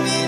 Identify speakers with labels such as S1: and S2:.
S1: baby.